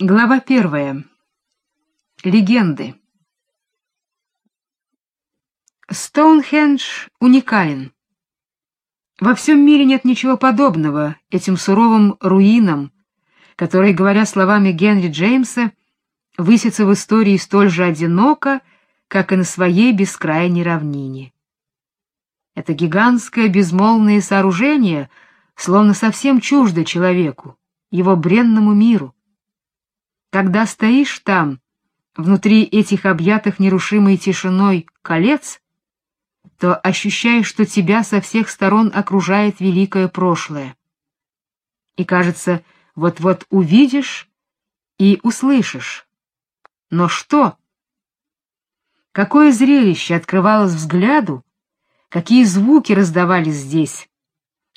Глава первая. Легенды. Стоунхендж уникален. Во всем мире нет ничего подобного этим суровым руинам, которые, говоря словами Генри Джеймса, высятся в истории столь же одиноко, как и на своей бескрайней равнине. Это гигантское безмолвное сооружение словно совсем чуждо человеку, его бренному миру. Когда стоишь там, внутри этих объятых нерушимой тишиной колец, то ощущаешь, что тебя со всех сторон окружает великое прошлое. И кажется, вот-вот увидишь и услышишь. Но что? Какое зрелище открывалось взгляду, какие звуки раздавались здесь,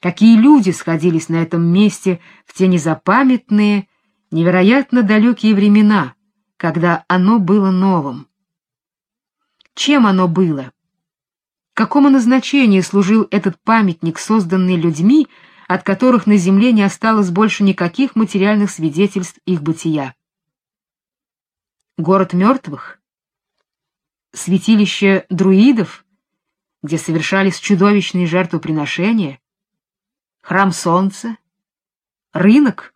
какие люди сходились на этом месте в те незапамятные, невероятно далекие времена, когда оно было новым. Чем оно было? Какому назначению служил этот памятник, созданный людьми, от которых на земле не осталось больше никаких материальных свидетельств их бытия? Город мертвых? Святилище друидов, где совершались чудовищные жертвоприношения? Храм солнца? Рынок?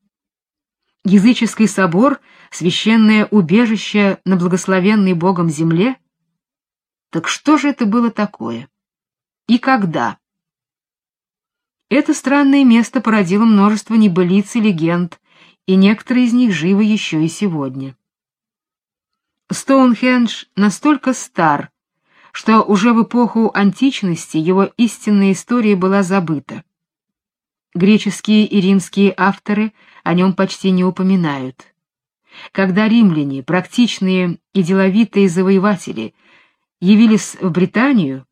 Языческий собор, священное убежище на благословенной Богом земле? Так что же это было такое? И когда? Это странное место породило множество небылиц и легенд, и некоторые из них живы еще и сегодня. Стоунхендж настолько стар, что уже в эпоху античности его истинная история была забыта. Греческие и римские авторы о нем почти не упоминают. Когда римляне, практичные и деловитые завоеватели, явились в Британию,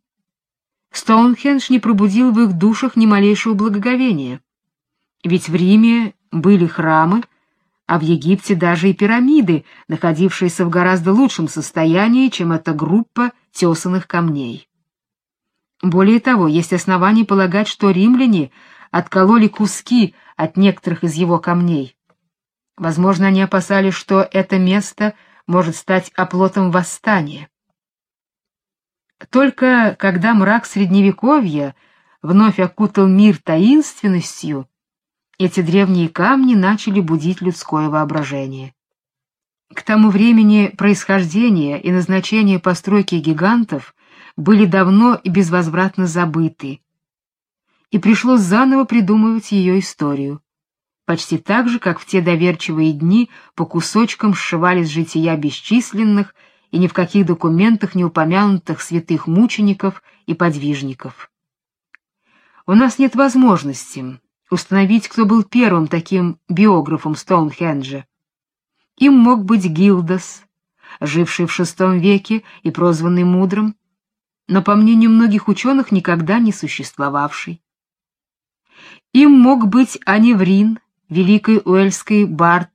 Стоунхендж не пробудил в их душах ни малейшего благоговения. Ведь в Риме были храмы, а в Египте даже и пирамиды, находившиеся в гораздо лучшем состоянии, чем эта группа тесанных камней. Более того, есть основания полагать, что римляне откололи куски от некоторых из его камней. Возможно, они опасались, что это место может стать оплотом восстания. Только когда мрак средневековья вновь окутал мир таинственностью, эти древние камни начали будить людское воображение. К тому времени происхождение и назначение постройки гигантов были давно и безвозвратно забыты, и пришлось заново придумывать ее историю. Почти так же, как в те доверчивые дни по кусочкам сшивались жития бесчисленных и ни в каких документах не упомянутых святых мучеников и подвижников. У нас нет возможности установить, кто был первым таким биографом Стоунхенджа. Им мог быть Гилдас, живший в VI веке и прозванный Мудрым, но, по мнению многих ученых, никогда не существовавший. Им мог быть Аневрин, великий уэльский бард,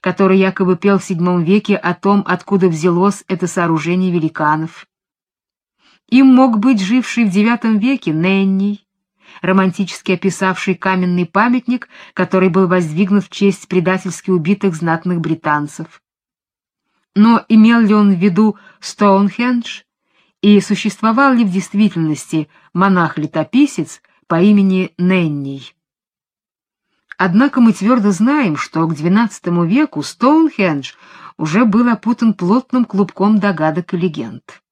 который якобы пел в VII веке о том, откуда взялось это сооружение великанов. Им мог быть живший в IX веке Ненний, романтически описавший каменный памятник, который был воздвигнут в честь предательски убитых знатных британцев. Но имел ли он в виду Стоунхендж и существовал ли в действительности монах-летописец, по имени Ненний. Однако мы твердо знаем, что к XII веку Стоунхендж уже был опутан плотным клубком догадок и легенд.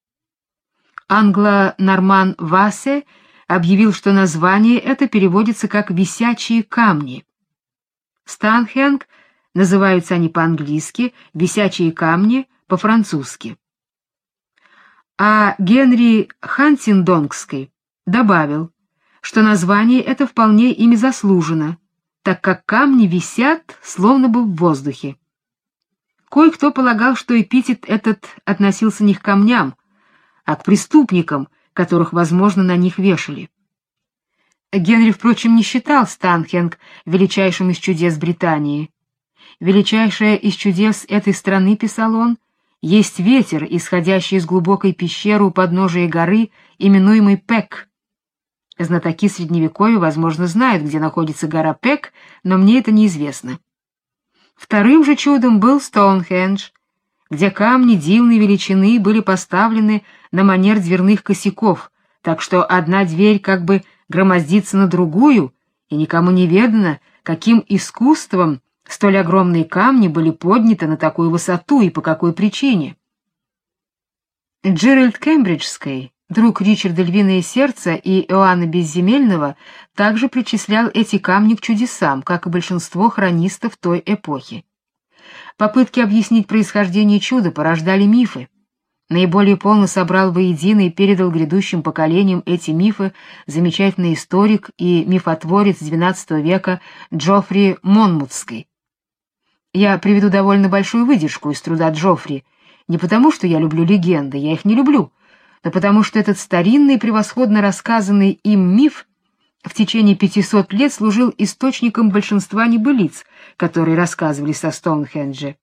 Англо-норман Вассе объявил, что название это переводится как «висячие камни». Станхенг называются они по-английски, «висячие камни» по-французски. А Генри Хантиндонгский добавил, что название это вполне ими заслужено, так как камни висят словно бы в воздухе. Кое-кто полагал, что эпитет этот относился не к камням, а к преступникам, которых, возможно, на них вешали. Генри, впрочем, не считал Станхенг величайшим из чудес Британии. Величайшее из чудес этой страны, писал он, есть ветер, исходящий из глубокой пещеры у подножия горы, именуемый Пек, Знатоки средневековья, возможно, знают, где находится гора Пек, но мне это неизвестно. Вторым же чудом был Стоунхендж, где камни дивной величины были поставлены на манер дверных косяков, так что одна дверь как бы громоздится на другую, и никому не ведано, каким искусством столь огромные камни были подняты на такую высоту и по какой причине. Джеральд Кембриджский, друг Ричарда Львиное сердце и Иоанна Безземельного, также причислял эти камни к чудесам, как и большинство хронистов той эпохи. Попытки объяснить происхождение чуда порождали мифы. Наиболее полно собрал воедино и передал грядущим поколениям эти мифы замечательный историк и мифотворец XII века Джоффри Монмутский. Я приведу довольно большую выдержку из труда Джоффри, не потому, что я люблю легенды, я их не люблю, но потому что этот старинный, превосходно рассказанный им миф в течение 500 лет служил источником большинства небылиц, которые рассказывали со Стоунхенджа.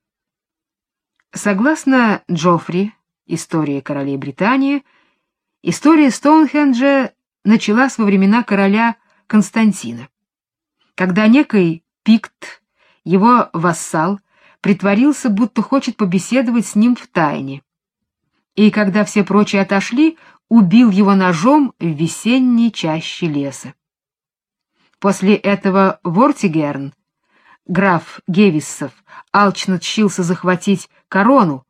Согласно Джоффри, истории королей Британии, история Стоунхенджа началась во времена короля Константина, когда некий Пикт, его вассал, притворился, будто хочет побеседовать с ним в тайне. И когда все прочие отошли, убил его ножом в весенней чаще леса. После этого Вортигерн, граф Гевиссов, алчно тщился захватить корону,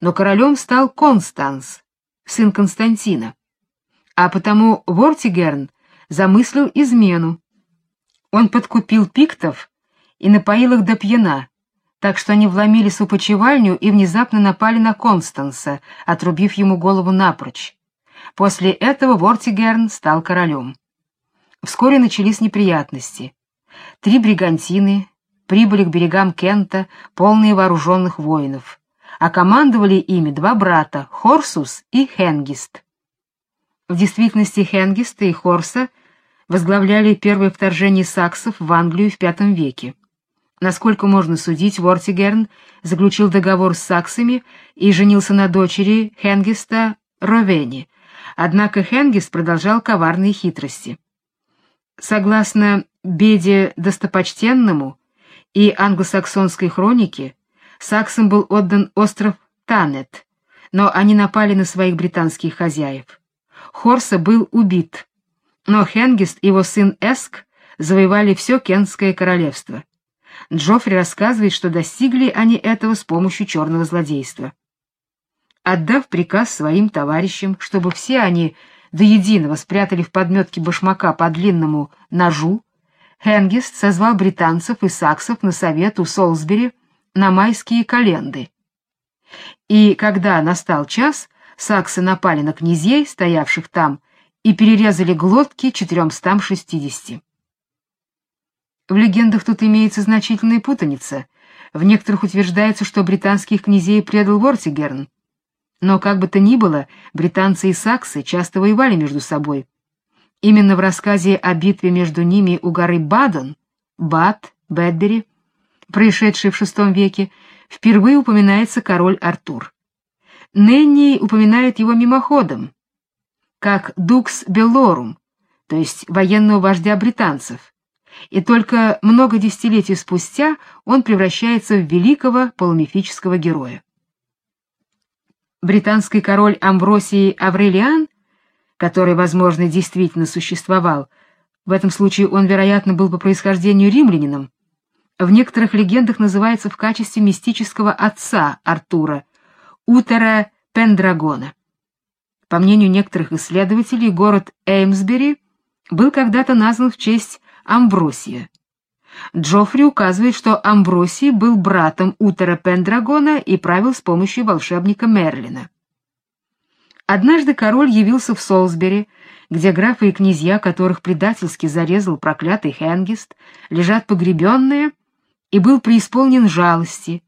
но королем стал Констанс, сын Константина. А потому Вортигерн замыслил измену. Он подкупил пиктов и напоил их до пьяна, так что они вломились в опочивальню и внезапно напали на Констанса, отрубив ему голову напрочь. После этого Вортигерн стал королем. Вскоре начались неприятности. Три бригантины прибыли к берегам Кента, полные вооруженных воинов, а командовали ими два брата, Хорсус и Хенгист. В действительности Хенгиста и Хорса возглавляли первое вторжение саксов в Англию в V веке. Насколько можно судить, Вортигерн заключил договор с саксами и женился на дочери Хенгиста Ровени, однако Хенгист продолжал коварные хитрости. Согласно Беде Достопочтенному и англосаксонской хронике, саксам был отдан остров Танет, но они напали на своих британских хозяев. Хорса был убит, но Хенгист и его сын Эск завоевали все Кентское королевство. Джоффри рассказывает, что достигли они этого с помощью черного злодейства. Отдав приказ своим товарищам, чтобы все они до единого спрятали в подметке башмака по длинному ножу, Хенгист созвал британцев и саксов на совет у Солсбери на майские календы. И когда настал час, саксы напали на князей, стоявших там, и перерезали глотки 460. В легендах тут имеется значительная путаница. В некоторых утверждается, что британских князей предал Вортигерн. Но как бы то ни было, британцы и саксы часто воевали между собой. Именно в рассказе о битве между ними у горы Бадон, Бад, Бэдбери, происшедшей в VI веке, впервые упоминается король Артур. Ненни упоминает его мимоходом, как Дукс Беллорум, то есть военного вождя британцев, и только много десятилетий спустя он превращается в великого полумифического героя. Британский король Амвросий Аврелиан, который, возможно, действительно существовал, в этом случае он, вероятно, был по происхождению римлянином, в некоторых легендах называется в качестве мистического отца Артура, Утера Пендрагона. По мнению некоторых исследователей, город Эймсбери был когда-то назван в честь Амбросия. Джоффри указывает, что Амбросий был братом Утера Пендрагона и правил с помощью волшебника Мерлина. Однажды король явился в Солсбери, где графы и князья, которых предательски зарезал проклятый Хенгист, лежат погребенные, и был преисполнен жалости,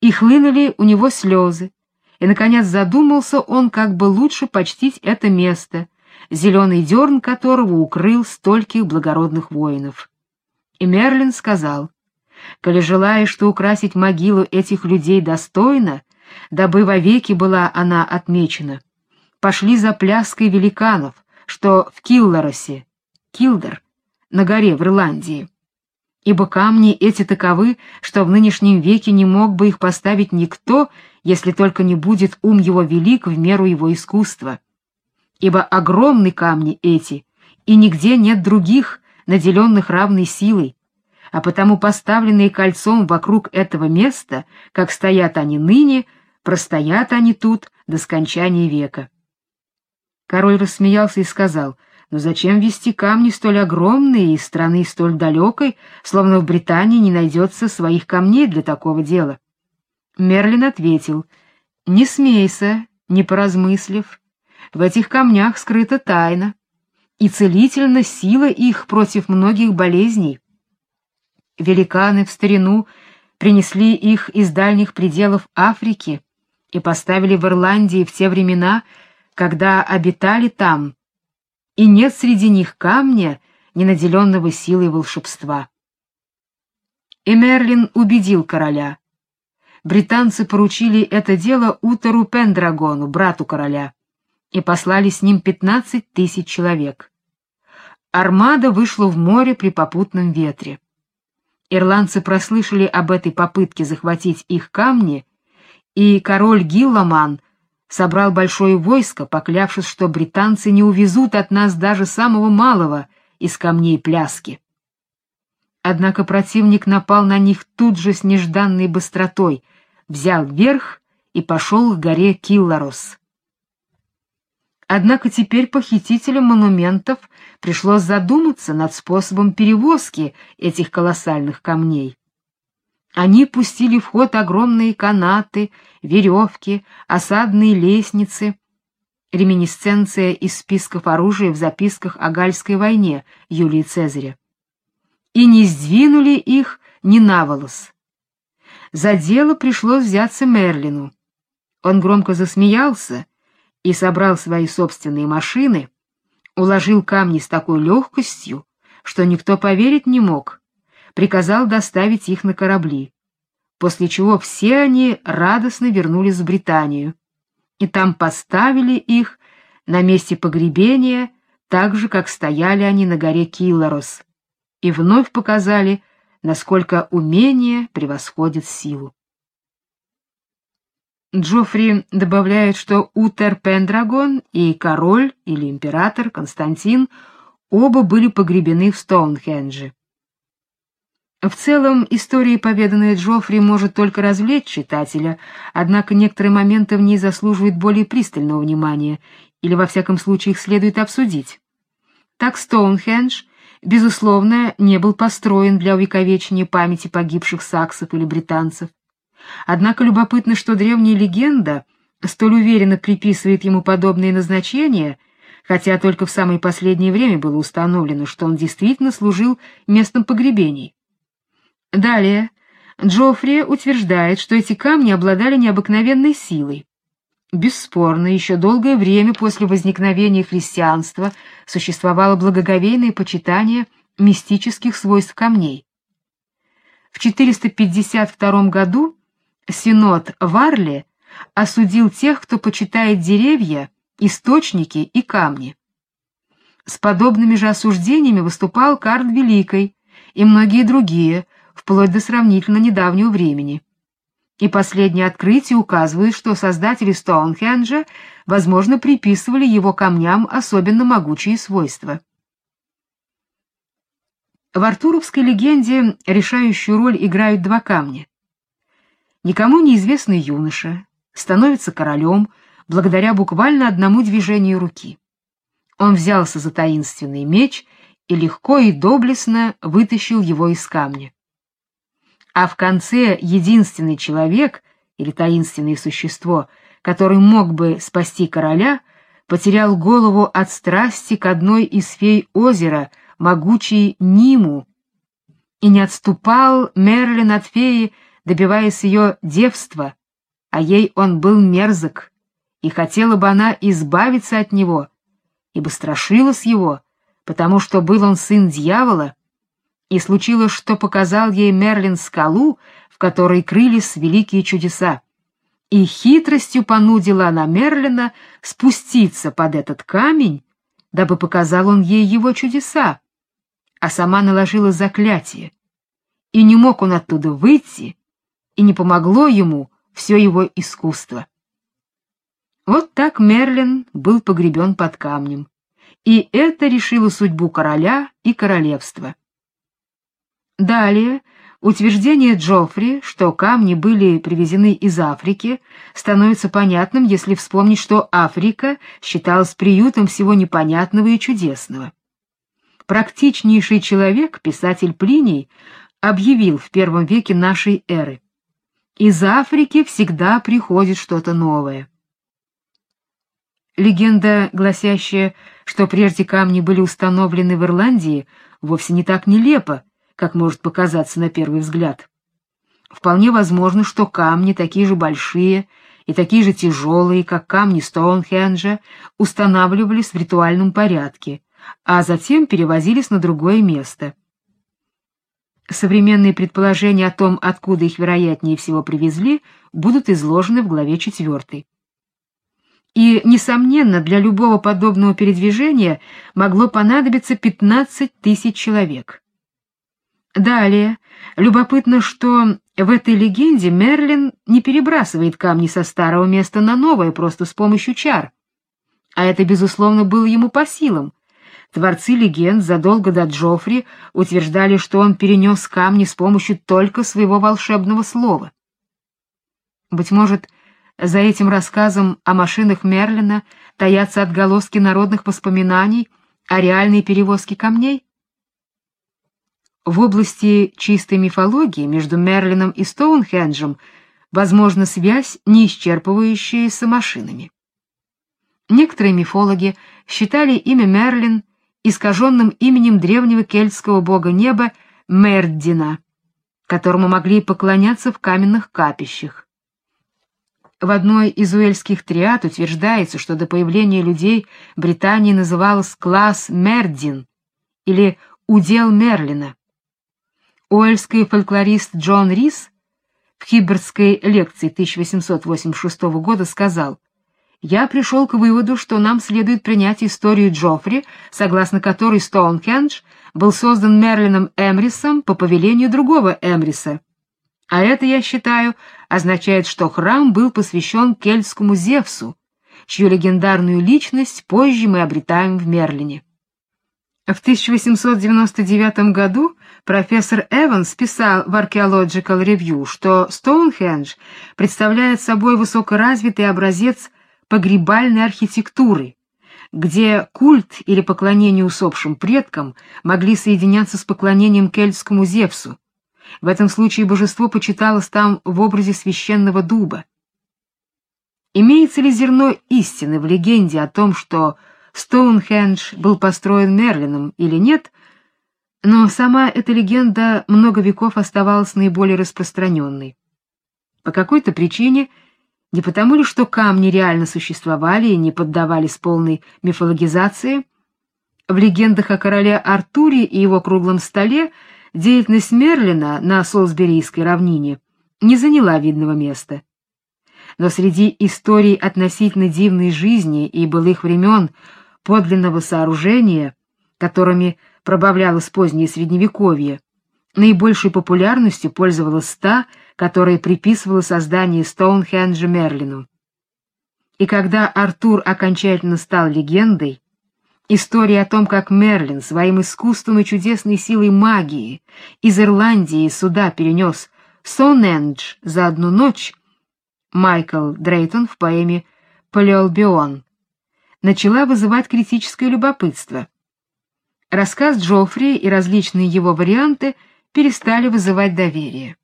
и хлынули у него слезы, и, наконец, задумался он, как бы лучше почтить это место, зеленый дерн которого укрыл стольких благородных воинов. И Мерлин сказал, «Коли желаешь, что украсить могилу этих людей достойно, дабы вовеки была она отмечена, пошли за пляской великанов, что в Килларосе, Килдер, на горе в Ирландии. ибо камни эти таковы, что в нынешнем веке не мог бы их поставить никто, если только не будет ум его велик в меру его искусства. Ибо огромны камни эти, и нигде нет других, наделенных равной силой, а потому поставленные кольцом вокруг этого места, как стоят они ныне, простоят они тут до скончания века. Король рассмеялся и сказал: "Но зачем вести камни столь огромные из страны столь далекой, словно в Британии не найдется своих камней для такого дела?" Мерлин ответил: "Не смейся, не поразмыслив. В этих камнях скрыта тайна, и целительна сила их против многих болезней. Великаны в старину принесли их из дальних пределов Африки и поставили в Ирландии в те времена, когда обитали там, и нет среди них камня, не наделенного силой волшебства. И Мерлин убедил короля. Британцы поручили это дело Утеру Пендрагону, брату короля, и послали с ним пятнадцать тысяч человек. Армада вышла в море при попутном ветре. Ирландцы прослышали об этой попытке захватить их камни, и король Гилламан собрал большое войско, поклявшись, что британцы не увезут от нас даже самого малого из камней пляски. Однако противник напал на них тут же с нежданной быстротой, взял верх и пошел к горе Килларос. Однако теперь похитителям монументов пришлось задуматься над способом перевозки этих колоссальных камней. Они пустили в ход огромные канаты, веревки, осадные лестницы, реминисценция из списков оружия в записках о Гальской войне Юлии Цезаря. И не сдвинули их ни на волос. За дело пришлось взяться Мерлину. Он громко засмеялся и собрал свои собственные машины, уложил камни с такой легкостью, что никто поверить не мог, приказал доставить их на корабли, после чего все они радостно вернулись в Британию, и там поставили их на месте погребения, так же, как стояли они на горе Килларос, и вновь показали, насколько умение превосходит силу. Джоффри добавляет, что Утер Пендрагон и король или император Константин оба были погребены в Стоунхендже. В целом, история, поведанная Джоффри, может только развлечь читателя, однако некоторые моменты в ней заслуживают более пристального внимания, или во всяком случае их следует обсудить. Так Стоунхендж, безусловно, не был построен для увековечения памяти погибших саксов или британцев. Однако любопытно, что древняя легенда столь уверенно приписывает ему подобные назначения, хотя только в самое последнее время было установлено, что он действительно служил местом погребений. Далее Джоффри утверждает, что эти камни обладали необыкновенной силой. Бесспорно, еще долгое время после возникновения христианства существовало благоговейное почитание мистических свойств камней. В 452 году Синод Варли осудил тех, кто почитает деревья, источники и камни. С подобными же осуждениями выступал Карл Великий и многие другие, вплоть до сравнительно недавнего времени. И последние открытия указывают, что создатели Стоунхенджа, возможно, приписывали его камням особенно могучие свойства. В артуровской легенде решающую роль играют два камня. Никому неизвестный юноша становится королем благодаря буквально одному движению руки. Он взялся за таинственный меч и легко и доблестно вытащил его из камня. А в конце единственный человек или таинственное существо, который мог бы спасти короля, потерял голову от страсти к одной из фей озера, могучей Ниму, и не отступал Мерлин от феи, добиваясь ее девства, а ей он был мерзок, и хотела бы она избавиться от него, ибо страшилась его, потому что был он сын дьявола, и случилось, что показал ей Мерлин скалу, в которой крылись великие чудеса. И хитростью понудила она Мерлина спуститься под этот камень, дабы показал он ей его чудеса, а сама наложила заклятие и не мог он оттуда выйти, и не помогло ему все его искусство. Вот так Мерлин был погребен под камнем, и это решило судьбу короля и королевства. Далее утверждение Джоффри, что камни были привезены из Африки, становится понятным, если вспомнить, что Африка считалась приютом всего непонятного и чудесного. Практичнейший человек, писатель Плиний, объявил в первом веке нашей эры: из Африки всегда приходит что-то новое. Легенда, гласящая, что прежде камни были установлены в Ирландии, вовсе не так нелепа, как может показаться на первый взгляд. Вполне возможно, что камни такие же большие и такие же тяжелые, как камни Стоунхенджа, устанавливались в ритуальном порядке, а затем перевозились на другое место. Современные предположения о том, откуда их вероятнее всего привезли, будут изложены в главе 4. И несомненно, для любого подобного передвижения могло понадобиться 15 тысяч человек. Далее, любопытно, что в этой легенде Мерлин не перебрасывает камни со старого места на новое просто с помощью чар. А это безусловно было ему по силам. Творцы легенд задолго до Джоффри утверждали, что он перенес камни с помощью только своего волшебного слова. Быть может, за этим рассказом о машинах Мерлина таятся отголоски народных воспоминаний о реальной перевозке камней? В области чистой мифологии между Мерлином и Стоунхенджем возможна связь, не исчерпывающаяся машинами. Некоторые мифологи считали имя Мерлин искаженным именем древнего кельтского бога неба Мердина, которому могли поклоняться в каменных капищах. В одной из уэльских триад утверждается, что до появления людей Британия называлась класс Мердин или удел Мерлина. Уэльский фольклорист Джон Рис в Хиббертской лекции 1886 года сказал: "Я пришел к выводу, что нам следует принять историю Джоффри, согласно которой Стоунхендж был создан Мерлином Эмрисом по повелению другого Эмриса, а это, я считаю, означает, что храм был посвящен кельтскому Зевсу, чью легендарную личность позже мы обретаем в Мерлине. В 1899 году профессор Эванс писал в Archaeological Review, что Стоунхендж представляет собой высокоразвитый образец погребальной архитектуры, где культ или поклонение усопшим предкам могли соединяться с поклонением кельтскому Зевсу, в этом случае божество почиталось там в образе священного дуба. Имеется ли зерно истины в легенде о том, что Стоунхендж был построен Мерлином или нет, но сама эта легенда много веков оставалась наиболее распространенной. По какой-то причине, не потому ли, что камни реально существовали и не поддавались полной мифологизации, в легендах о короле Артуре и его круглом столе деятельность Мерлина на Солсберийской равнине не заняла видного места. Но среди историй относительно дивной жизни и былых времен подлинного сооружения, которыми пробавлялось позднее средневековье, наибольшей популярностью пользовалась та, которая приписывала создание Стоунхенджа Мерлину. И когда Артур окончательно стал легендой, История о том, как Мерлин своим искусством и чудесной силой магии из Ирландии сюда перенес Сонендж за одну ночь, Майкл Дрейтон в поэме Палеолбион, начала вызывать критическое любопытство. Рассказ Джоффри и различные его варианты перестали вызывать доверие.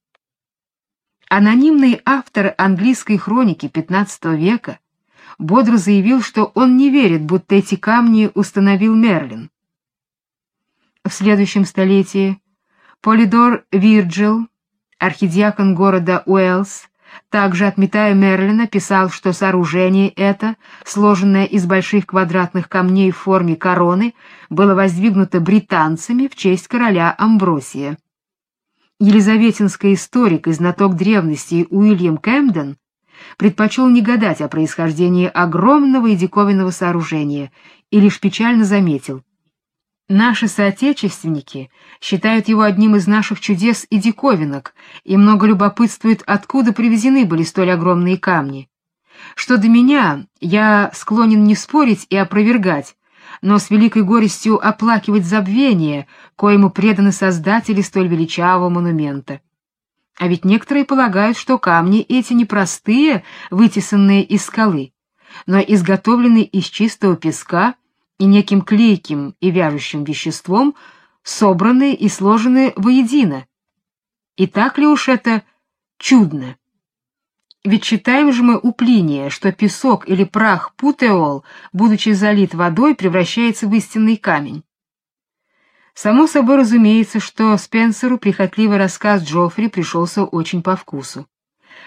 Анонимный автор английской хроники XV века бодро заявил, что он не верит, будто эти камни установил Мерлин. В следующем столетии Полидор Вирджил, архидиакон города Уэльс, также отметая Мерлина, писал, что сооружение это, сложенное из больших квадратных камней в форме короны, было воздвигнуто британцами в честь короля Амбросия. Елизаветинский историк и знаток древности Уильям Кэмден предпочел не гадать о происхождении огромного и диковинного сооружения и лишь печально заметил: Наши соотечественники считают его одним из наших чудес и диковинок, и много любопытствуют, откуда привезены были столь огромные камни. Что до меня, я склонен не спорить и опровергать, но с великой горестью оплакивать забвение, коему преданы создатели столь величавого монумента. А ведь некоторые полагают, что камни эти не простые, вытесанные из скалы, но изготовленные из чистого песка и неким клейким и вяжущим веществом, собранные и сложенные воедино. И так ли уж это чудно? Ведь читаем же мы у Плиния, что песок или прах путеол, будучи залит водой, превращается в истинный камень. Само собой разумеется, что Спенсеру прихотливый рассказ Джоффри пришелся очень по вкусу.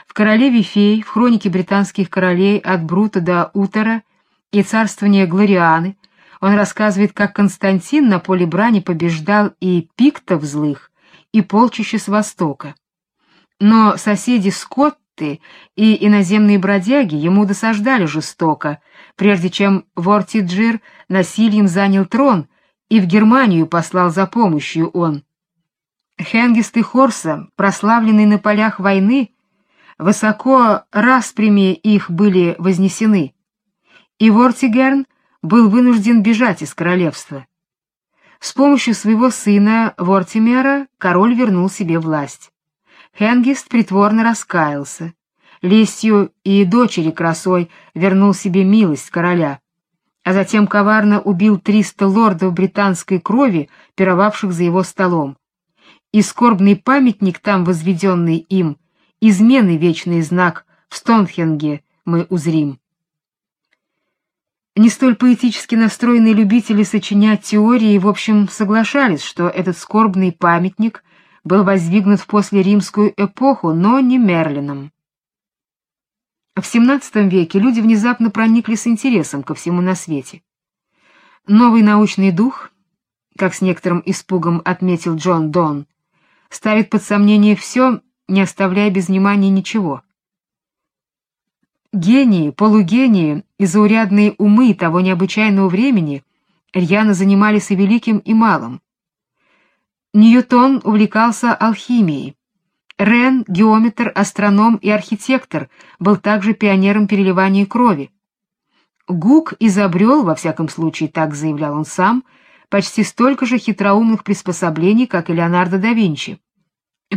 В «Королеве фей», в «Хронике британских королей» от Брута до Утера и «Царствование Глорианы» он рассказывает, как Константин на поле брани побеждал и пиктов злых, и полчища с востока. Но соседи Скотты и иноземные бродяги ему досаждали жестоко, прежде чем Вортиджир насильем занял трон — и в Германию послал за помощью он. Хенгист и Хорса, прославленные на полях войны, высоко распрями их были вознесены, и Вортигерн был вынужден бежать из королевства. С помощью своего сына Вортимера король вернул себе власть. Хенгист притворно раскаялся. Лестью и дочери красой вернул себе милость короля а затем коварно убил триста лордов британской крови, пировавших за его столом. И скорбный памятник там возведенный им, измены вечный знак в Стонхенге мы узрим. Не столь поэтически настроенные любители сочинять теории, в общем, соглашались, что этот скорбный памятник был воздвигнут в послеримскую эпоху, но не Мерлином. В XVII веке люди внезапно проникли с интересом ко всему на свете. Новый научный дух, как с некоторым испугом отметил Джон Дон, ставит под сомнение все, не оставляя без внимания ничего. Гении, полугении и заурядные умы того необычайного времени рьяно занимались и великим, и малым. Ньютон увлекался алхимией, Рен, геометр, астроном и архитектор, был также пионером переливания крови. Гук изобрел, во всяком случае, так заявлял он сам, почти столько же хитроумных приспособлений, как и Леонардо да Винчи.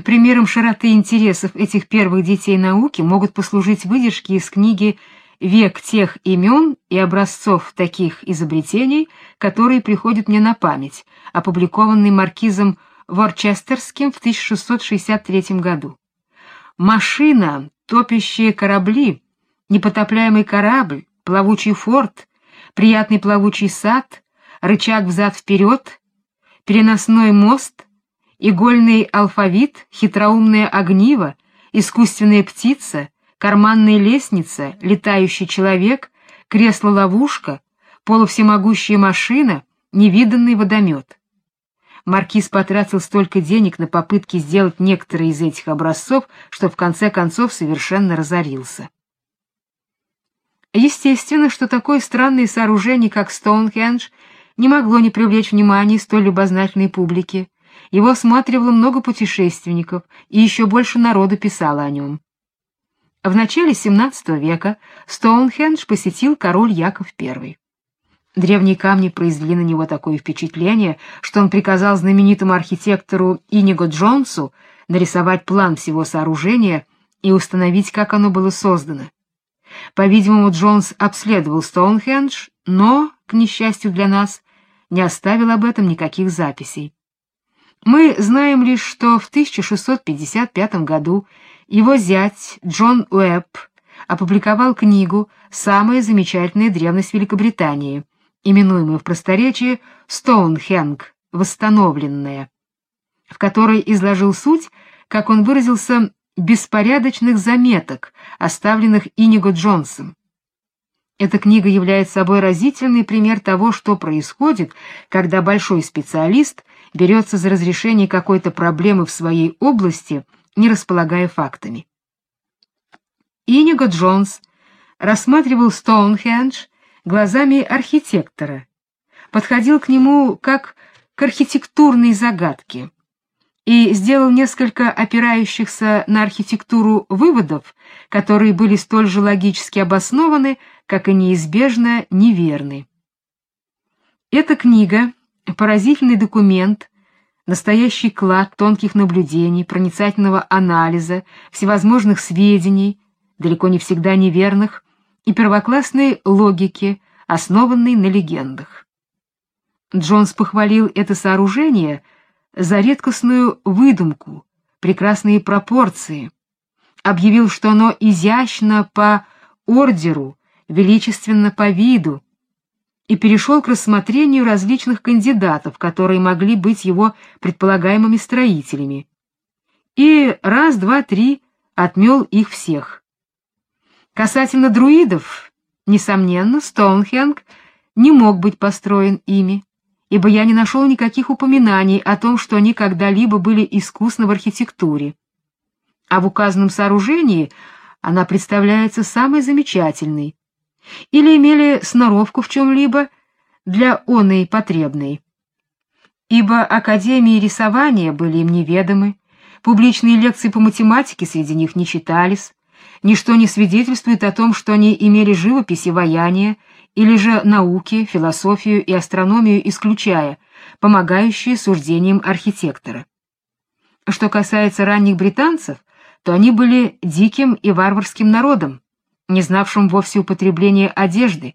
Примером широты интересов этих первых детей науки могут послужить выдержки из книги «Век тех имен и образцов таких изобретений, которые приходят мне на память», опубликованный маркизом Ворчестерским в 1663 году. Машина, топящие корабли, непотопляемый корабль, плавучий форт, приятный плавучий сад, рычаг взад-вперед, переносной мост, игольный алфавит, хитроумное огниво, искусственная птица, карманная лестница, летающий человек, кресло-ловушка, полувсемогущая машина, невиданный водомет маркиз потратил столько денег на попытки сделать некоторые из этих образцов, что в конце концов совершенно разорился. Естественно, что такое странное сооружение, как Стоунхендж, не могло не привлечь внимания столь любознательной публики. Его осматривало много путешественников, и еще больше народу писало о нем. В начале XVII века Стоунхендж посетил король Яков I. Древние камни произвели на него такое впечатление, что он приказал знаменитому архитектору Иниго Джонсу нарисовать план всего сооружения и установить, как оно было создано. По-видимому, Джонс обследовал Стоунхендж, но, к несчастью для нас, не оставил об этом никаких записей. Мы знаем лишь, что в 1655 году его зять Джон Уэбб опубликовал книгу «Самая замечательная древность Великобритании», именуемую в просторечии Стоунхенг, восстановленная, в которой изложил суть, как он выразился, беспорядочных заметок, оставленных Иниго Джонсом. Эта книга является собой разительный пример того, что происходит, когда большой специалист берется за разрешение какой-то проблемы в своей области, не располагая фактами. Иниго Джонс рассматривал Стоунхендж глазами архитектора, подходил к нему как к архитектурной загадке и сделал несколько опирающихся на архитектуру выводов, которые были столь же логически обоснованы, как и неизбежно неверны. Эта книга — поразительный документ, настоящий клад тонких наблюдений, проницательного анализа, всевозможных сведений, далеко не всегда неверных, и первоклассной логики, основанной на легендах. Джонс похвалил это сооружение за редкостную выдумку, прекрасные пропорции, объявил, что оно изящно по ордеру, величественно по виду, и перешел к рассмотрению различных кандидатов, которые могли быть его предполагаемыми строителями. И раз, два, три отмел их всех. Касательно друидов, несомненно, Стоунхенг не мог быть построен ими, ибо я не нашел никаких упоминаний о том, что они когда-либо были искусны в архитектуре. А в указанном сооружении она представляется самой замечательной, или имели сноровку в чем-либо для оной потребной. Ибо академии рисования были им неведомы, публичные лекции по математике среди них не читались, ничто не свидетельствует о том, что они имели живопись и или же науки, философию и астрономию исключая, помогающие суждениям архитектора. Что касается ранних британцев, то они были диким и варварским народом, не знавшим вовсе употребления одежды,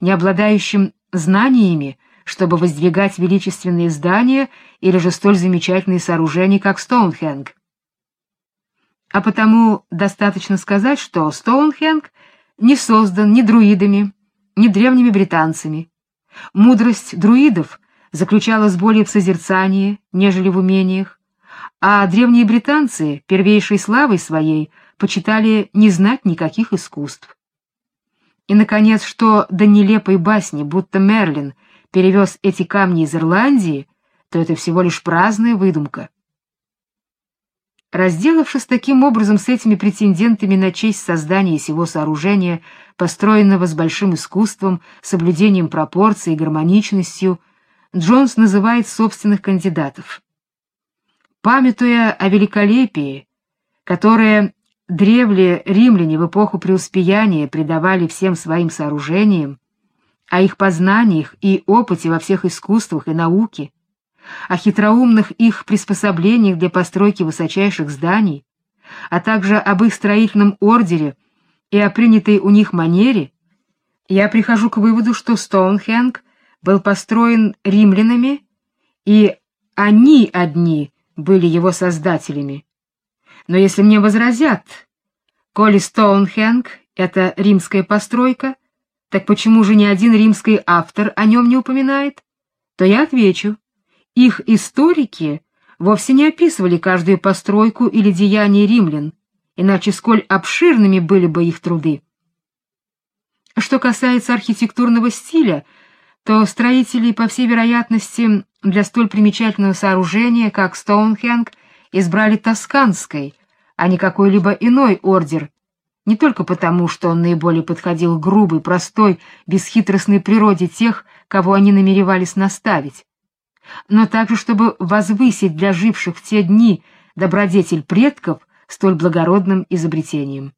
не обладающим знаниями, чтобы воздвигать величественные здания или же столь замечательные сооружения, как Стоунхенг. А потому достаточно сказать, что Стоунхенг не создан ни друидами, ни древними британцами. Мудрость друидов заключалась более в созерцании, нежели в умениях, а древние британцы, первейшей славой своей, почитали не знать никаких искусств. И, наконец, что до нелепой басни, будто Мерлин перевез эти камни из Ирландии, то это всего лишь праздная выдумка. Разделавшись таким образом с этими претендентами на честь создания сего сооружения, построенного с большим искусством, соблюдением пропорций и гармоничностью, Джонс называет собственных кандидатов. Памятуя о великолепии, которое древле римляне в эпоху преуспеяния придавали всем своим сооружениям, о их познаниях и опыте во всех искусствах и науке, о хитроумных их приспособлениях для постройки высочайших зданий, а также об их строительном ордере и о принятой у них манере, я прихожу к выводу, что Стоунхенг был построен римлянами, и они одни были его создателями. Но если мне возразят, коли Стоунхенг — это римская постройка, так почему же ни один римский автор о нем не упоминает? То я отвечу, их историки вовсе не описывали каждую постройку или деяние римлян, иначе сколь обширными были бы их труды. Что касается архитектурного стиля, то строители, по всей вероятности, для столь примечательного сооружения, как Стоунхенг, избрали тосканский, а не какой-либо иной ордер, не только потому, что он наиболее подходил грубой, простой, бесхитростной природе тех, кого они намеревались наставить, но также чтобы возвысить для живших в те дни добродетель предков столь благородным изобретением.